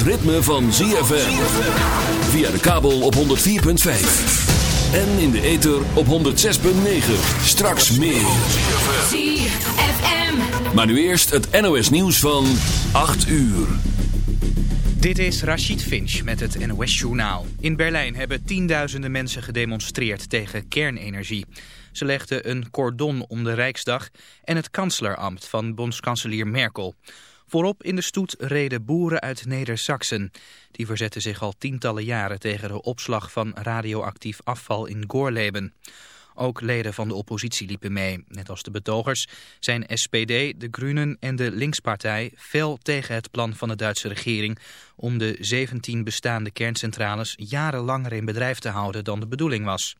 het ritme van ZFM. Via de kabel op 104.5. En in de ether op 106.9. Straks meer. ZFM. Maar nu eerst het NOS nieuws van 8 uur. Dit is Rachid Finch met het NOS-journaal. In Berlijn hebben tienduizenden mensen gedemonstreerd tegen kernenergie. Ze legden een cordon om de Rijksdag en het kanslerambt van bondskanselier Merkel. Voorop in de stoet reden boeren uit Neder-Saxen. Die verzetten zich al tientallen jaren tegen de opslag van radioactief afval in Gorleben. Ook leden van de oppositie liepen mee. Net als de betogers zijn SPD, de Groenen en de Linkspartij fel tegen het plan van de Duitse regering om de 17 bestaande kerncentrales jarenlanger in bedrijf te houden dan de bedoeling was.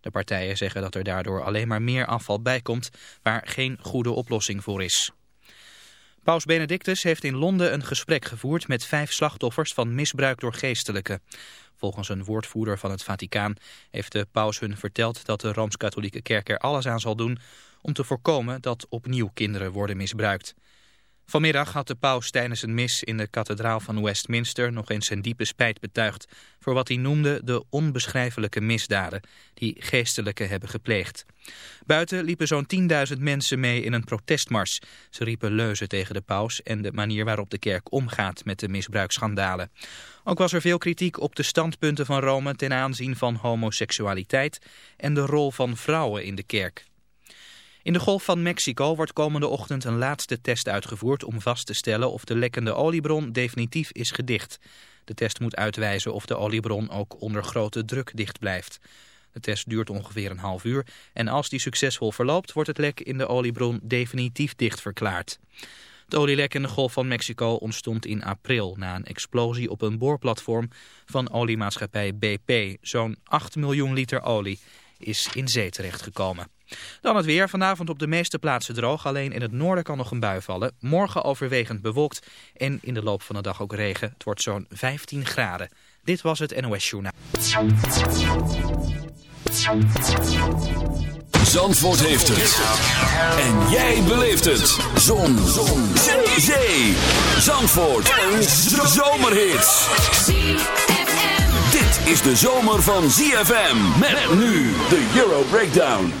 De partijen zeggen dat er daardoor alleen maar meer afval bijkomt waar geen goede oplossing voor is. Paus Benedictus heeft in Londen een gesprek gevoerd met vijf slachtoffers van misbruik door geestelijken. Volgens een woordvoerder van het Vaticaan heeft de paus hun verteld dat de Rooms-Katholieke Kerk er alles aan zal doen om te voorkomen dat opnieuw kinderen worden misbruikt. Vanmiddag had de paus tijdens een mis in de kathedraal van Westminster nog eens zijn diepe spijt betuigd voor wat hij noemde de onbeschrijfelijke misdaden die geestelijken hebben gepleegd. Buiten liepen zo'n 10.000 mensen mee in een protestmars. Ze riepen leuzen tegen de paus en de manier waarop de kerk omgaat met de misbruiksschandalen. Ook was er veel kritiek op de standpunten van Rome ten aanzien van homoseksualiteit en de rol van vrouwen in de kerk. In de Golf van Mexico wordt komende ochtend een laatste test uitgevoerd om vast te stellen of de lekkende oliebron definitief is gedicht. De test moet uitwijzen of de oliebron ook onder grote druk dicht blijft. De test duurt ongeveer een half uur en als die succesvol verloopt wordt het lek in de oliebron definitief dicht verklaard. Het olielek in de Golf van Mexico ontstond in april na een explosie op een boorplatform van oliemaatschappij BP. Zo'n 8 miljoen liter olie is in zee terechtgekomen. Dan het weer. Vanavond op de meeste plaatsen droog. Alleen in het noorden kan nog een bui vallen. Morgen overwegend bewolkt. En in de loop van de dag ook regen. Het wordt zo'n 15 graden. Dit was het NOS Journaal. Zandvoort heeft het. En jij beleeft het. Zon. Zon. Zee. Zandvoort. Een zomerhit. Is de zomer van ZFM. Met nu de Euro Breakdown.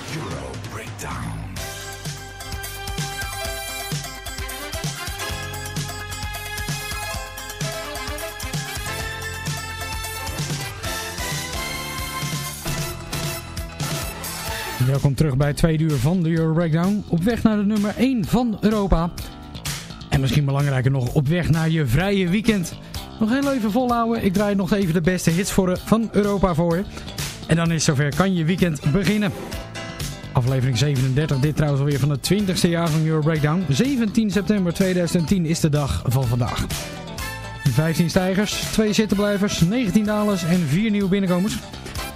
Welkom terug bij tweede uur van de Euro Breakdown. Op weg naar de nummer 1 van Europa. En misschien belangrijker nog, op weg naar je vrije weekend. Nog heel even volhouden. Ik draai nog even de beste hits voor, van Europa voor je. En dan is zover, kan je weekend beginnen. Aflevering 37, dit trouwens alweer van het 20ste jaar van Euro Breakdown. 17 september 2010 is de dag van vandaag. 15 stijgers, 2 zittenblijvers, 19 dalers en 4 nieuwe binnenkomers.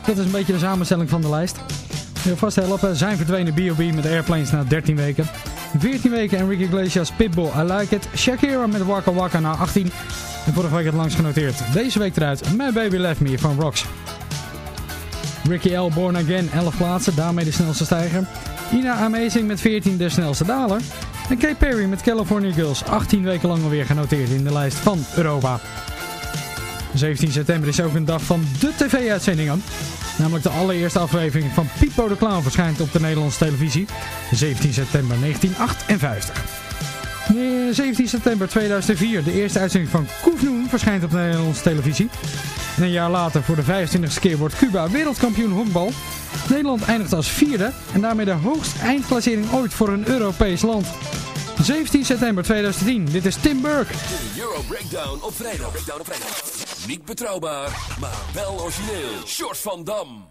Dat is een beetje de samenstelling van de lijst. Wil vast helpen, zijn verdwenen B.O.B. met Airplanes na 13 weken. 14 weken Enrique Iglesias Pitbull I Like It. Shakira met Waka Waka na 18. En vorige week het langst genoteerd. Deze week eruit My Baby Left Me van Rocks. Ricky L. Born Again 11 plaatsen, daarmee de snelste stijger. Ina Amazing met 14 de snelste daler. En Kate Perry met California Girls 18 weken lang alweer genoteerd in de lijst van Europa. 17 september is ook een dag van de tv-uitzendingen. Namelijk de allereerste aflevering van Pipo de Clown verschijnt op de Nederlandse televisie. 17 september 1958. Eh, 17 september 2004, de eerste uitzending van Koefnoen verschijnt op de Nederlandse televisie. En een jaar later, voor de 25e keer, wordt Cuba wereldkampioen honkbal. Nederland eindigt als vierde en daarmee de hoogste eindklassering ooit voor een Europees land. 17 september 2010, dit is Tim Burke. De Euro Breakdown op vrijdag. Breakdown op vrijdag. Niet betrouwbaar, maar wel origineel. Short van Dam.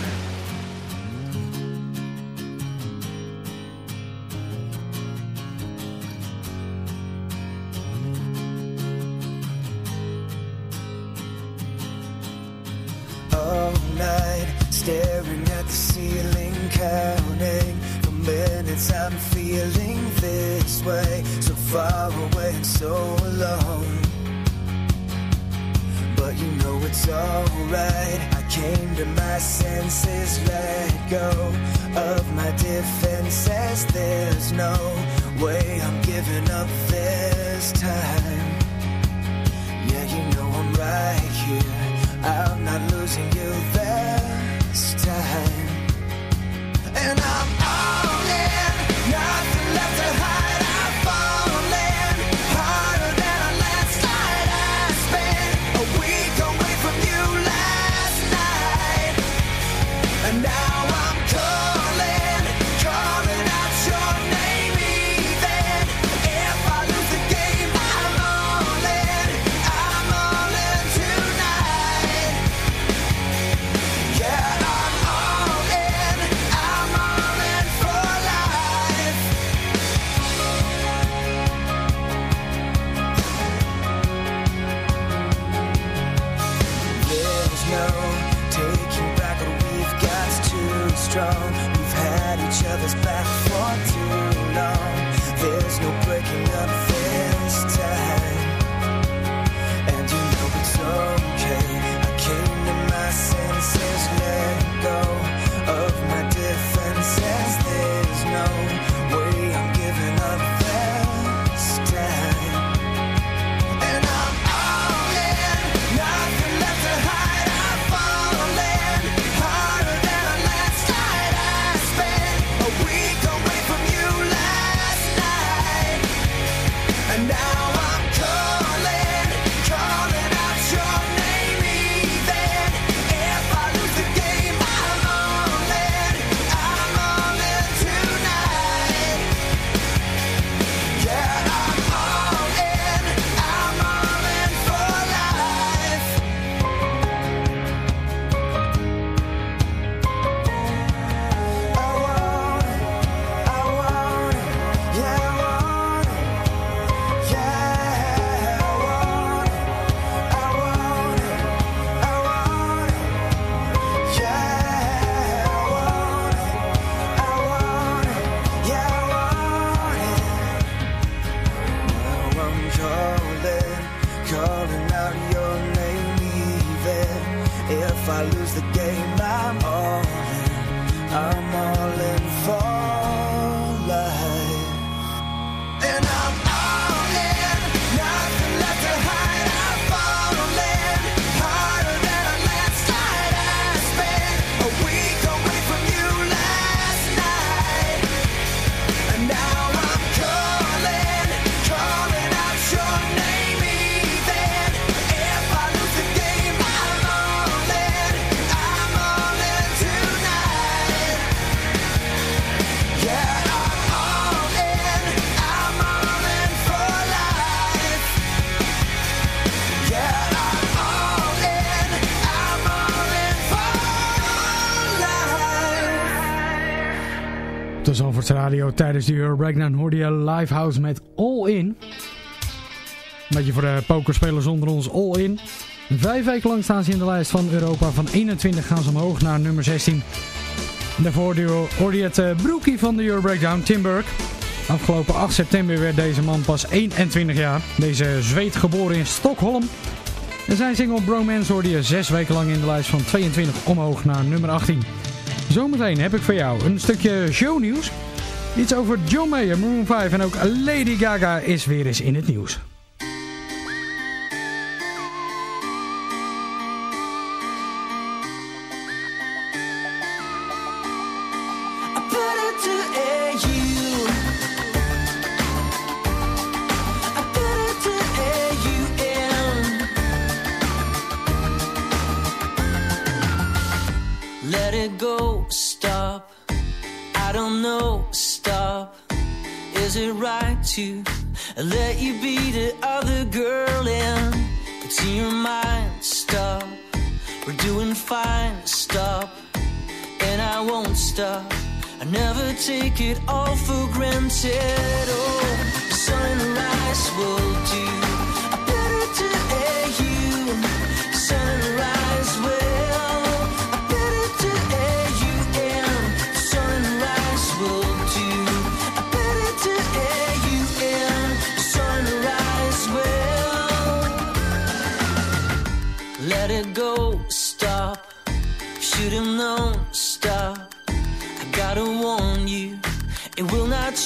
It's alright. I came to my senses, let go of my defenses. There's no way I'm giving up this time. Yeah, you know I'm right here. I'm not losing you this Op de het Radio tijdens de Euro Breakdown hoorde je Livehouse met All In. Een beetje voor de pokerspelers onder ons, All In. Vijf weken lang staan ze in de lijst van Europa. Van 21 gaan ze omhoog naar nummer 16. Daarvoor hoorde je het eh, broekie van de Euro Breakdown, Tim Burke. Afgelopen 8 september werd deze man pas 21 jaar. Deze zweet geboren in Stockholm. En zijn single Bromance hoorde je zes weken lang in de lijst van 22 omhoog naar nummer 18. Zometeen heb ik voor jou een stukje shownieuws. Iets over John Mayer, Maroon 5 en ook Lady Gaga is weer eens in het nieuws. take it all for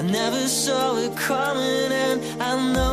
I never saw it coming, and I know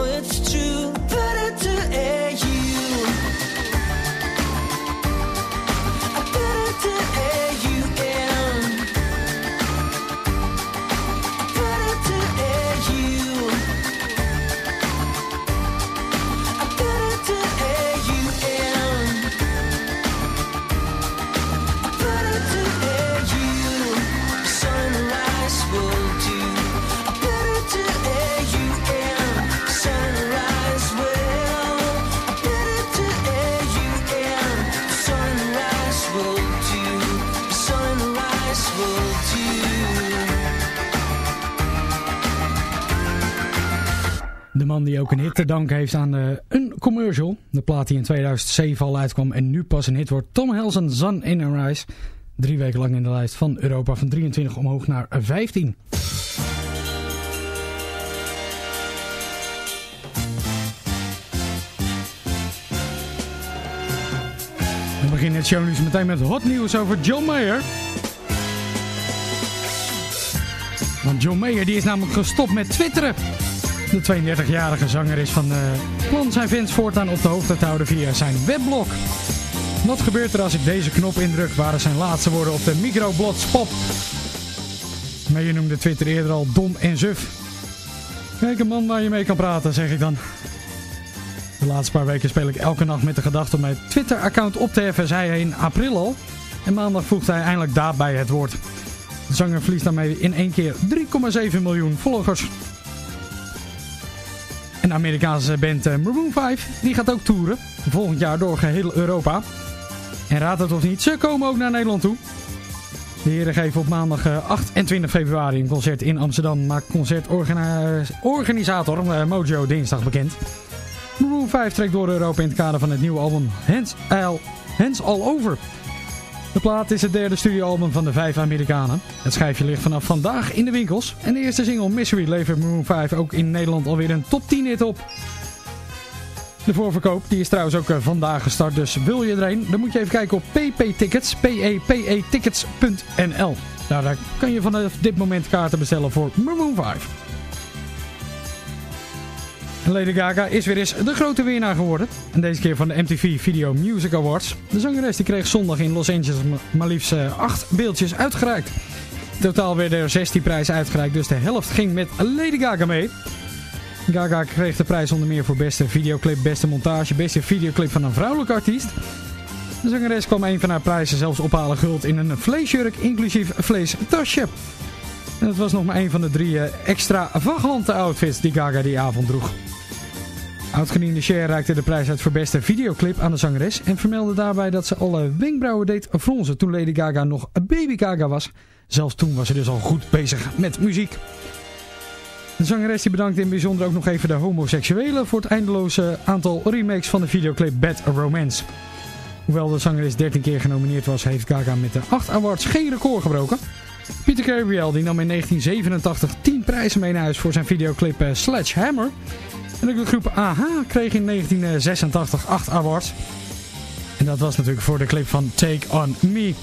die ook een hit te danken heeft aan eh, een commercial. De plaat die in 2007 al uitkwam en nu pas een hit wordt. Tom Helsen, Sun in a Rise. Drie weken lang in de lijst van Europa van 23 omhoog naar 15. We beginnen het shownieuws meteen met hot nieuws over John Mayer. Want John Mayer die is namelijk gestopt met twitteren. De 32-jarige zanger is van eh plan zijn fans voortaan op de hoogte te houden via zijn weblog. Wat gebeurt er als ik deze knop indruk, waren zijn laatste woorden op de microblog spot. Mayer noemde Twitter eerder al dom en suf. Kijk een man waar je mee kan praten, zeg ik dan. De laatste paar weken speel ik elke nacht met de gedachte om mijn Twitter-account op te heffen, zei hij in april al. En maandag voegde hij eindelijk daad bij het woord. De zanger verliest daarmee in één keer 3,7 miljoen volgers. Amerikaanse band eh, Maroon 5 die gaat ook toeren. Volgend jaar door geheel Europa. En raad het of niet, ze komen ook naar Nederland toe. De heren geven op maandag eh, 28 februari een concert in Amsterdam. Maakt concertorganisator eh, Mojo dinsdag bekend. Maroon 5 trekt door Europa in het kader van het nieuwe album Hands All Over. De plaat is het derde studioalbum van de vijf Amerikanen. Het schijfje ligt vanaf vandaag in de winkels. En de eerste single Misery levert Maroon 5 ook in Nederland alweer een top 10 hit op. De voorverkoop die is trouwens ook eh, vandaag gestart, dus wil je er een, dan moet je even kijken op pp-tickets, p-e-p-e-tickets.nl. Nou, daar kan je vanaf dit moment kaarten bestellen voor Maroon 5. Lady Gaga is weer eens de grote winnaar geworden. En deze keer van de MTV Video Music Awards. De zangeres die kreeg zondag in Los Angeles ma- maar liefst eh, 8 beeldjes uitgereikt. In totaal werden er 16 prijzen uitgereikt, dus de helft ging met Lady Gaga mee. Gaga kreeg de prijs onder meer voor beste videoclip, beste montage, beste videoclip van een vrouwelijke artiest. De zangeres kwam een van haar prijzen zelfs ophalen guld in een vleesjurk, inclusief vleestasje. En het was nog maar een van de drie eh, extra vaglante outfits die Gaga die avond droeg. Oudgediende Cher reikte de prijs uit voor beste videoclip aan de zangeres en vermeldde daarbij dat ze alle wenkbrauwen deed fronsen toen Lady Gaga nog Baby Gaga was. Zelfs toen was ze dus al goed bezig met muziek. De zangeres die bedankte in bijzonder ook nog even de homoseksuelen voor het eindeloze aantal remakes van de videoclip Bad Romance. Hoewel de zangeres 13 keer genomineerd was, heeft Gaga met de 8 awards geen record gebroken. Peter Gabriel die nam in 1987 10 prijzen mee naar huis voor zijn videoclip eh, Sledgehammer. En de groep AHA kreeg in 1986 8 awards. En dat was natuurlijk voor de clip van Take On Me.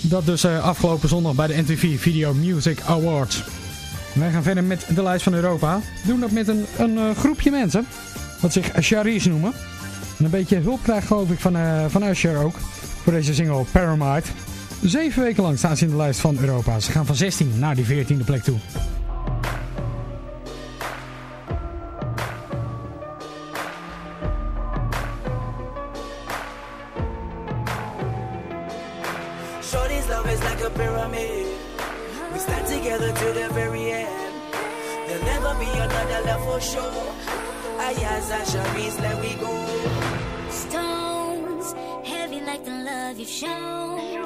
Dat dus eh, afgelopen zondag bij de MTV Video Music Awards. Wij gaan verder met de lijst van Europa. We doen dat met een, een eh, groepje mensen. Wat zich Charis noemen. En een beetje hulp krijgt geloof ik van, eh, van Usher ook. Voor deze single Paramite. Zeven weken lang staan ze in de lijst van Europa. Ze gaan van 16 naar die 14e plek toe. Pyramid. We stand together to the very end. There'll never be another love for sure. Ayaz and Sharice, let we go. Stones, heavy like the love you've shown.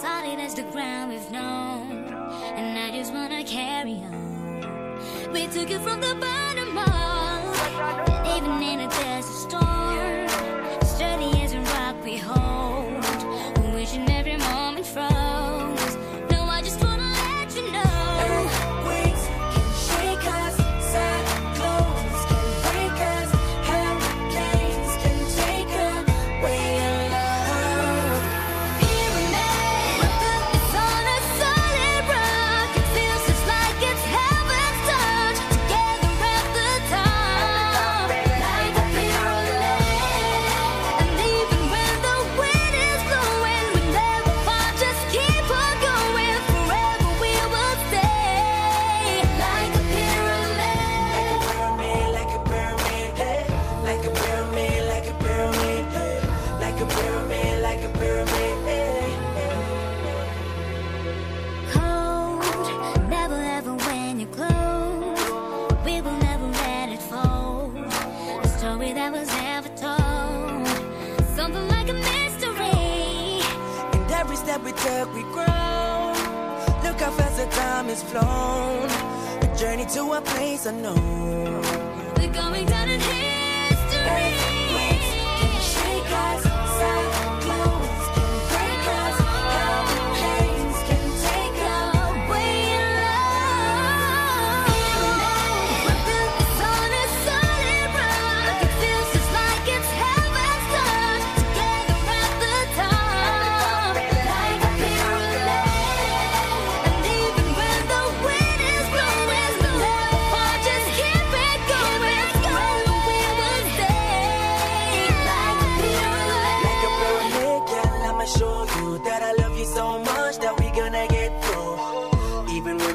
Solid as the ground we've known. And I just wanna carry on. We took it from the bottom up. Even in a desert storm. has flown, a journey to a place unknown. We're going down in history.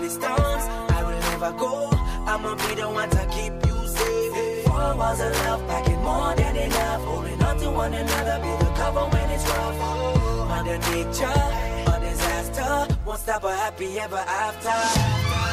distance, I will never go. I'ma be the one to keep you safe. Four walls of love, packing more than enough. Holding on to one another, be the cover when it's rough. Mother nature, a disaster, won't stop a happy ever after.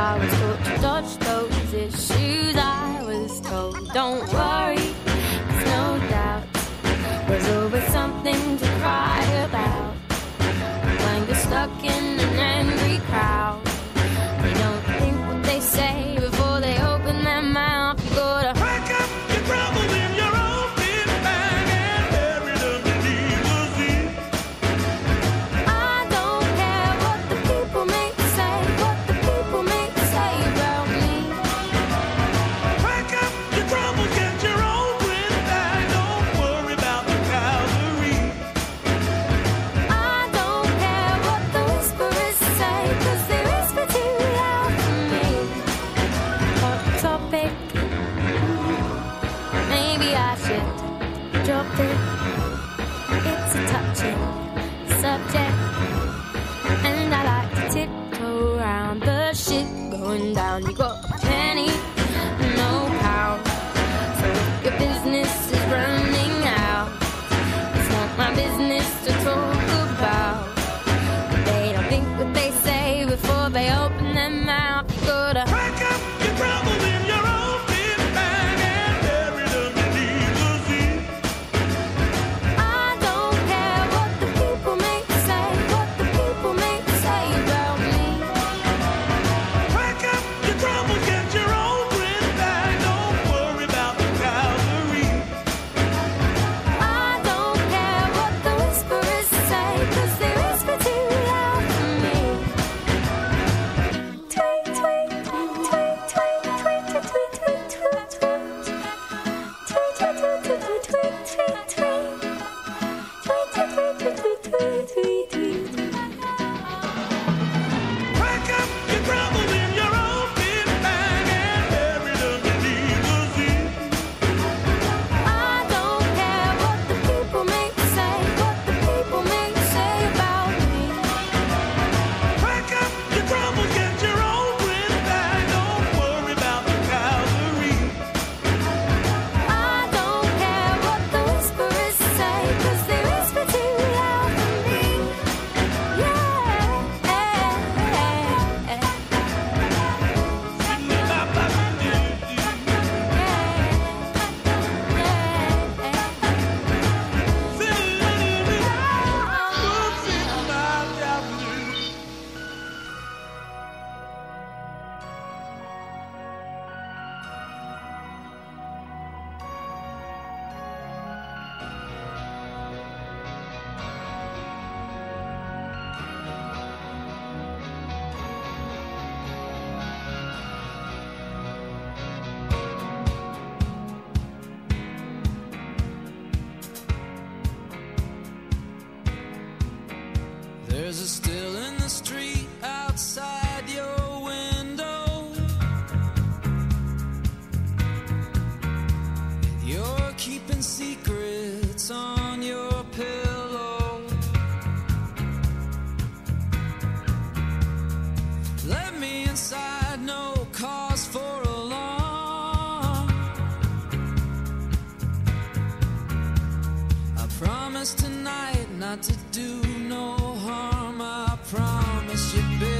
I was taught to dodge those issues. Promise you,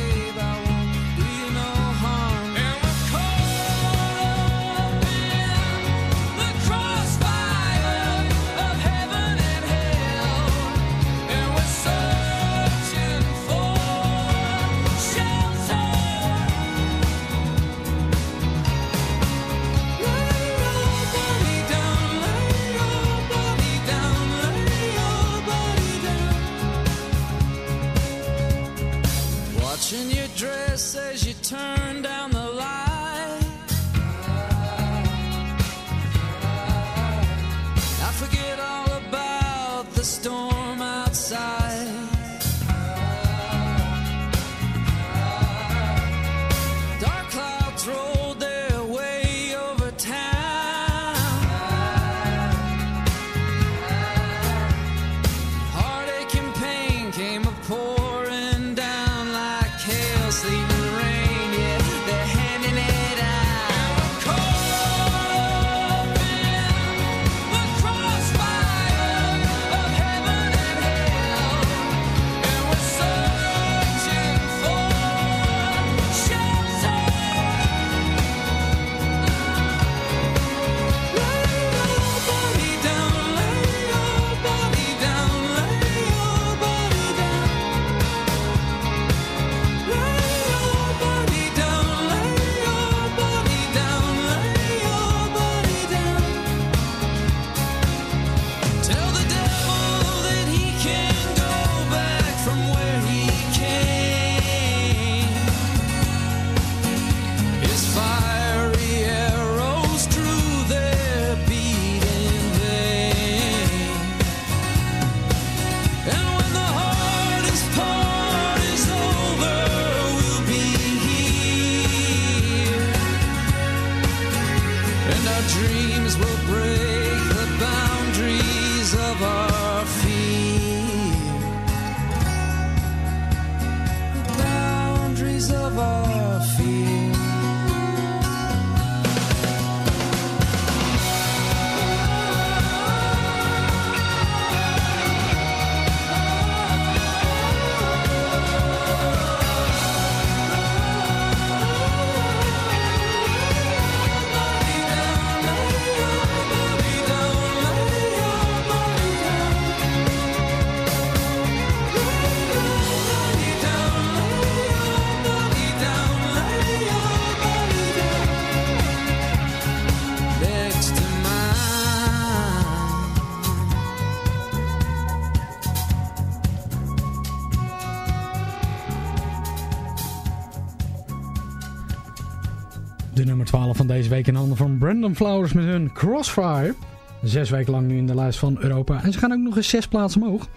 deze week in handen van Brandon Flowers met hun Crossfire. Zes weken lang nu in de lijst van Europa. En ze gaan ook nog eens zes plaatsen omhoog.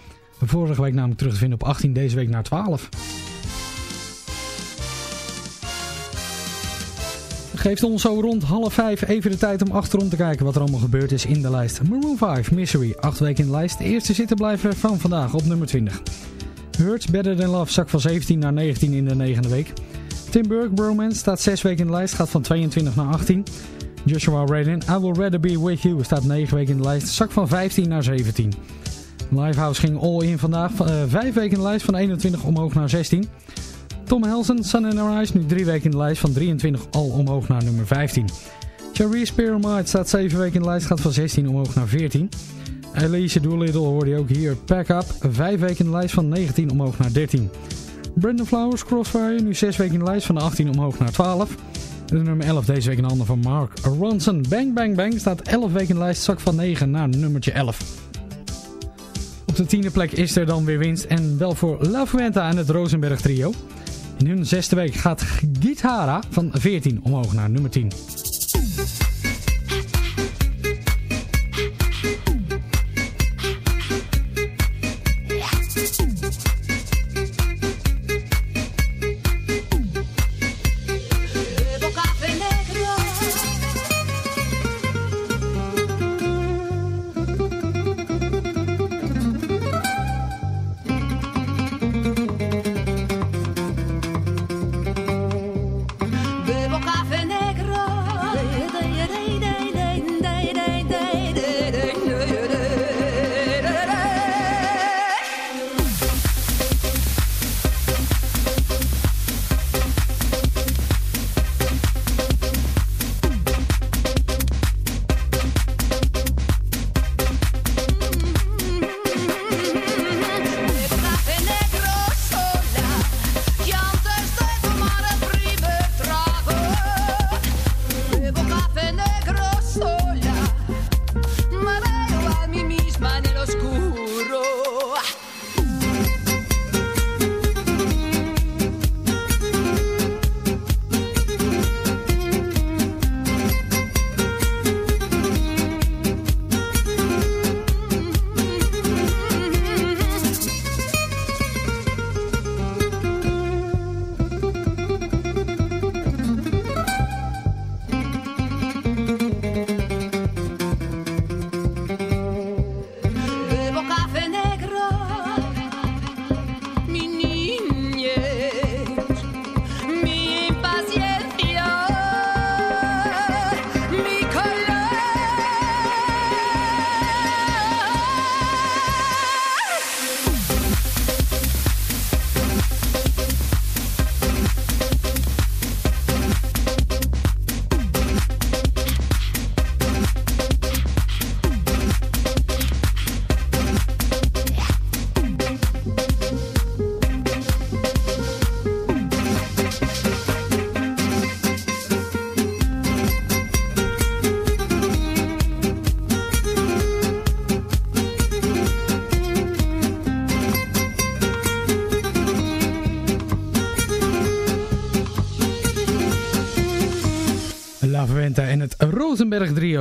Vorige week namelijk terug te vinden op 18, deze week naar 12. Geeft ons zo rond half vijf even de tijd om achterom te kijken wat er allemaal gebeurd is in de lijst. Maroon 5, Misery, 8 weken in de lijst. De eerste zittenblijver van vandaag op nummer 20. Hurts Better Than Love zak van 17 naar 19 in de negende week. Tim Burke, Bromance, staat 6 weken in de lijst, gaat van 22 naar 18. Joshua Radin, I Will Rather Be With You, staat 9 weken in de lijst, zak van 15 naar 17. Livehouse ging all in vandaag, 5 weken in de lijst, van 21 omhoog naar 16. Tom Helsen, Sun and Arise, nu 3 weken in de lijst, van 23 al omhoog naar nummer 15. Charisse Pyramide staat 7 weken in de lijst, gaat van 16 omhoog naar 14. Elise Doolittle hoorde je ook hier. Pack Up, 5 weken in de lijst van 19 omhoog naar 13. Brandon Flowers, Crossfire, nu 6 weken in de lijst van 18 omhoog naar 12. De nummer 11 deze week in handen van Mark Ronson. Bang Bang Bang staat 11 weken in de lijst, zak van 9 naar nummertje 11. Op de tiende plek is er dan weer winst en wel voor La Fuenta en het Rosenberg trio. In hun zesde week gaat Gitara van 14 omhoog naar nummer 10.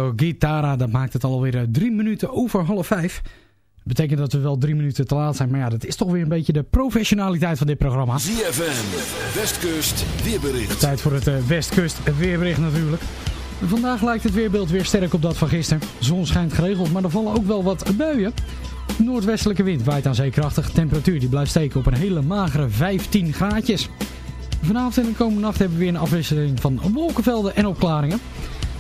Rosenberg trio Gitara. Dat maakt het alweer eh, drie minuten over half vijf. Dat betekent dat we wel drie minuten te laat zijn. Maar ja, dat is toch weer een beetje de professionaliteit van dit programma. ZFM, Westkust, weerbericht. Tijd voor het eh, Westkust weerbericht natuurlijk. Vandaag lijkt het weerbeeld weer sterk op dat van gisteren. De zon schijnt geregeld, maar er vallen ook wel wat buien. Noordwestelijke wind waait aan zeekrachtig. Temperatuur die blijft steken op een hele magere 15 graadjes. Vanavond en de komende nacht hebben we weer een afwisseling van wolkenvelden en opklaringen.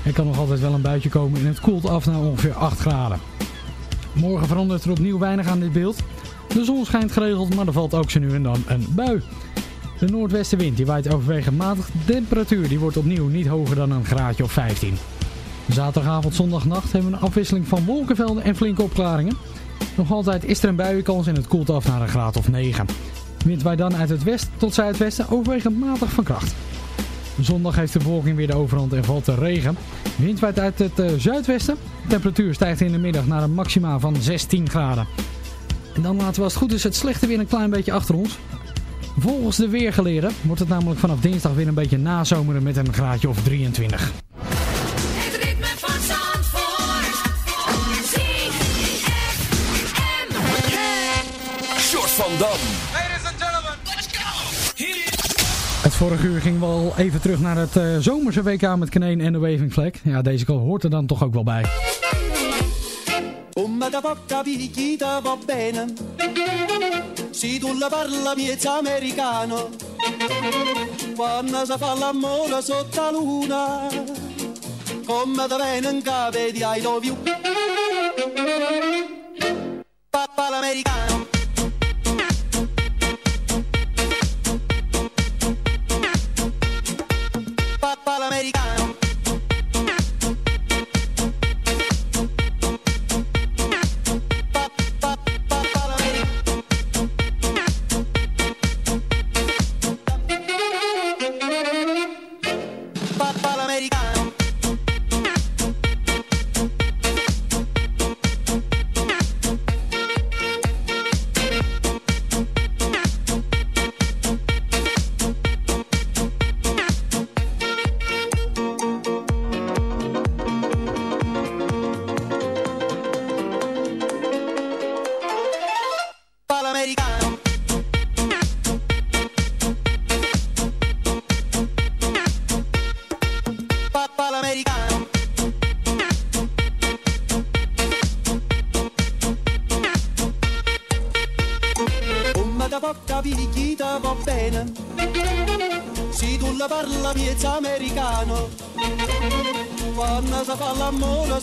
Er kan nog altijd wel een buitje komen en het koelt af naar ongeveer 8 graden. Morgen verandert er opnieuw weinig aan dit beeld. De zon schijnt geregeld, maar er valt ook zo nu en dan een bui. De noordwestenwind die waait overwegend matig. De temperatuur die wordt opnieuw niet hoger dan een graadje of 15. Zaterdagavond, zondagnacht hebben we een afwisseling van wolkenvelden en flinke opklaringen. Nog altijd is er een buienkans en het koelt af naar een graad of 9. Wind waait dan uit het west tot zuidwesten overwegend matig van kracht. Zondag heeft de bewolking weer de overhand en valt er regen. Wind waait uit het eh, zuidwesten. De temperatuur stijgt in de middag naar een maxima van 16 graden. En dan laten we als het goed is het slechte weer een klein beetje achter ons. Volgens de weergeleerden wordt het namelijk vanaf dinsdag weer een beetje nazomeren met een graadje of 23. Het ritme van Zandvoort. Short van Dam. Het vorige uur ging wel even terug naar het eh, zomerse WK met Kneen en de Waving Flag. Ja, deze kant hoort er dan toch ook wel bij. Come da va bene. Se tu la parla miezza americano. Quando si fa l'amore sotto la luna. Come da bene in capo di I love you. Papa l'americano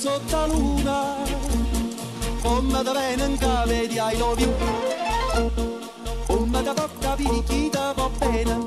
la luna Come da bene in cave di I love you Come da bene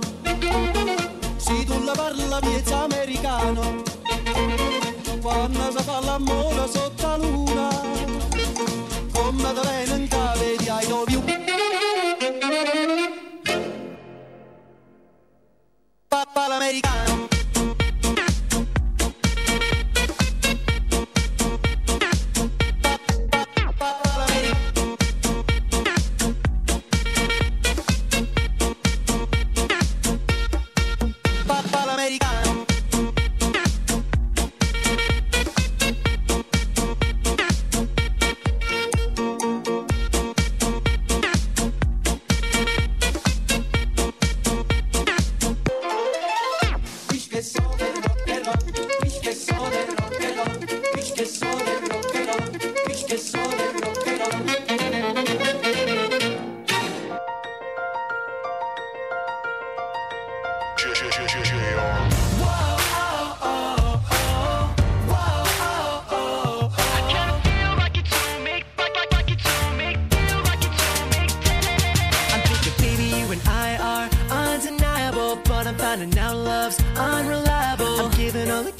I'm finding out love's unreliable. I'm giving all got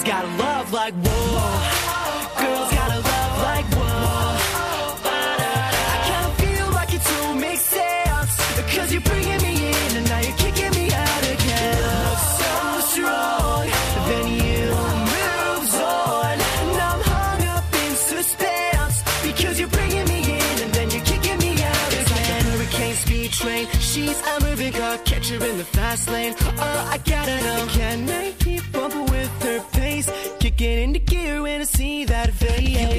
She's got a love like whoa. Girls got a love like whoa. I kinda feel like it don't make sense. Cause you're bringing me in and now you're kicking me out again. Love so strong, then you moves on. And I'm hung up in suspense. Because you're bringing me in and then you're kicking me out again. It's like a hurricane speed train. She's a moving car, catch her in the fast lane. Oh, I gotta know. Can I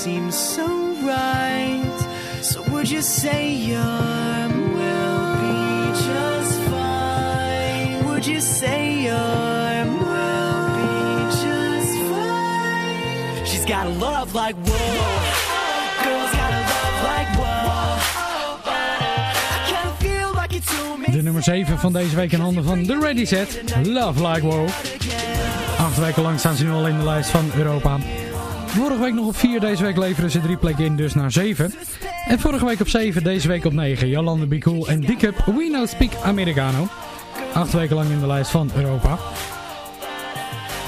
All seem so right. So would you say your will be just fine? Would you say your will be just fine? She's got a love like whoa. Girls got a love like whoa. De nummer 7 van deze week in handen van The Ready Set. Love Like Wow. Acht weken lang staan ze nu al in de lijst van Europa. Vorige week nog op 4, deze week leveren ze drie plekken in, dus naar 7. En vorige week op 7, deze week op 9. Jolande Be en D-Cup We Now Speak Americano. Acht weken lang in de lijst van Europa.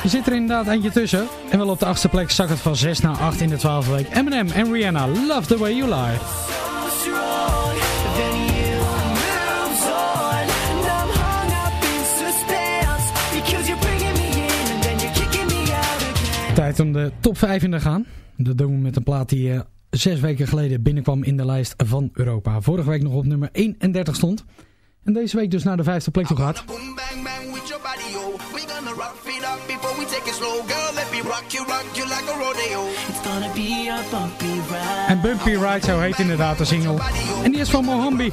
Er zit er inderdaad eentje tussen. En wel op de achtste plek zak het van 6 naar 8 in de 12e week. Eminem en Rihanna, Love the Way You Lie. Tijd om de top 5 in te gaan. Dat doen we met een plaat die eh, zes weken geleden binnenkwam in de lijst van Europa. Vorige week nog op nummer 31 stond. En deze week dus naar de vijfde plek toe gaat. Boom, bang, bang with your body, yo. We gonna rock it up before we take it slow. Girl, let me rock you, rock you like a rodeo. It's gonna be a bumpy ride. En Bumpy Ride, zo heet inderdaad de single. En die is van Mohambi.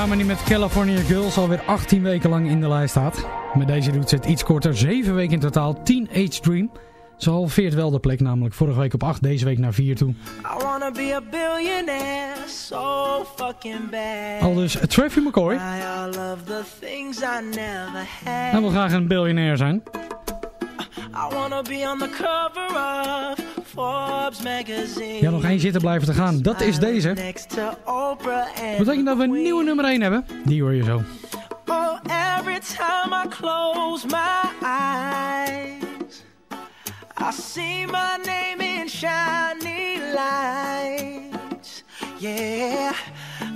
dame die met California Girls alweer 18 weken lang in de lijst staat. Met deze doet ze het iets korter, 7 weken in totaal, Teenage Dream. Ze halveert wel de plek namelijk, vorige week op 8, deze week naar 4 toe. I wanna be a billionaire, so fucking bad. Al dus Traffy McCoy. Hij wil graag een biljonair zijn. I wanna be on the cover of Forbes magazine. Ja, nog één zitten blijven te gaan. Dat is deze. And Betekent dat we een nieuwe nummer 1 hebben. Die hoor je zo. Oh, every time I close my eyes, I see my name in shiny lights. Yeah,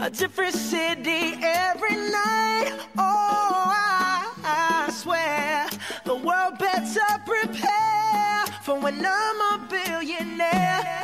a different city every night. Oh, I better prepare for when I'm a billionaire.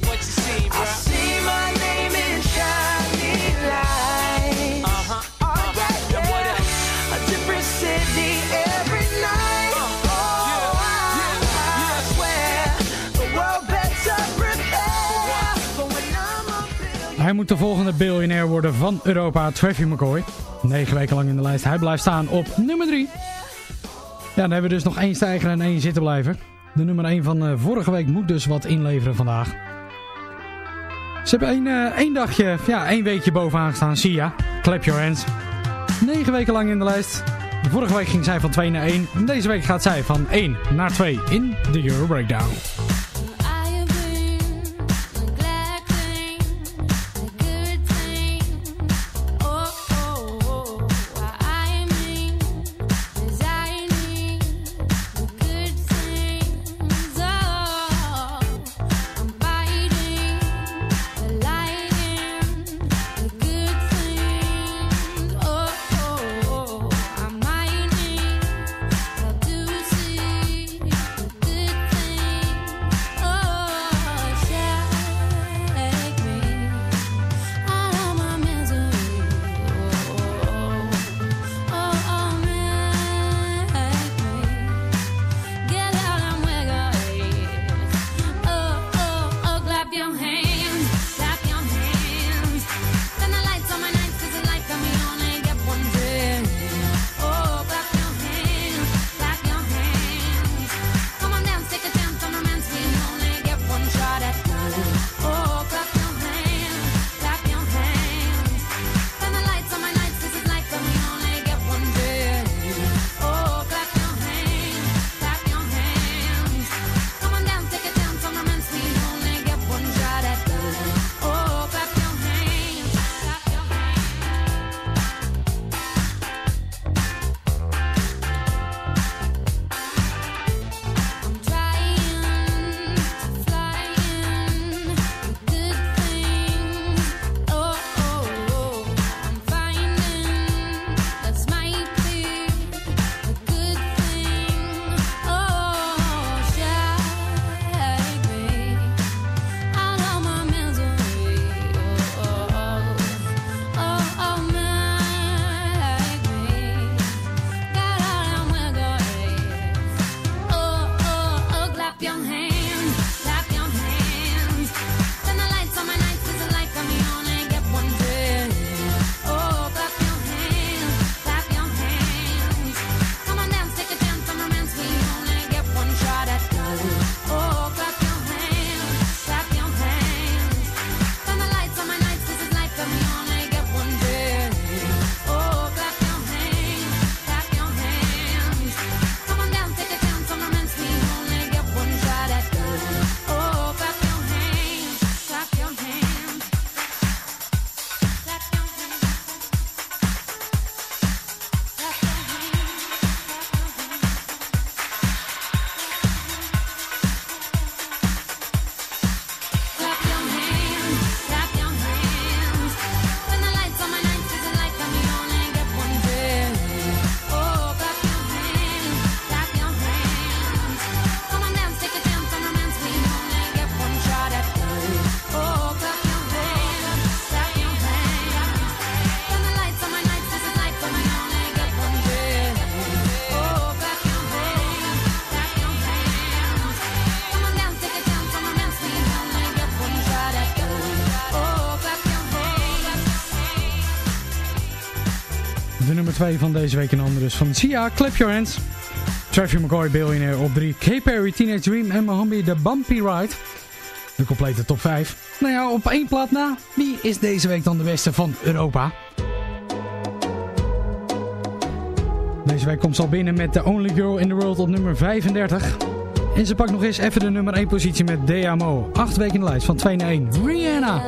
Hij moet de volgende biljonair worden van Europa, Travis McCoy. Negen weken lang in de lijst. Hij blijft staan op nummer 3. Ja, dan hebben we dus nog één stijger en één zitten blijven. De nummer 1 van eh, vorige week moet dus wat inleveren vandaag. Ze hebben één, eh, één dagje, ja, één weekje bovenaan gestaan. Sia, clap your hands. Negen weken lang in de lijst. Vorige week ging zij van 2 naar 1. En deze week gaat zij van 1 naar 2 in de Euro Breakdown. 2 van deze week een andere is van Sia, Clap Your Hands. Travis McCoy, Billionaire op 3. Katy Perry, Teenage Dream en Mohambi, The Bumpy Ride. De complete top 5. Nou ja, op één plaat na. Wie is deze week dan de beste van Europa? Deze week komt ze al binnen met The Only Girl in the World op nummer 35. En ze pakt nog eens even de nummer 1 positie met DMO. 8 weken in de lijst van 2 naar 1. Rihanna.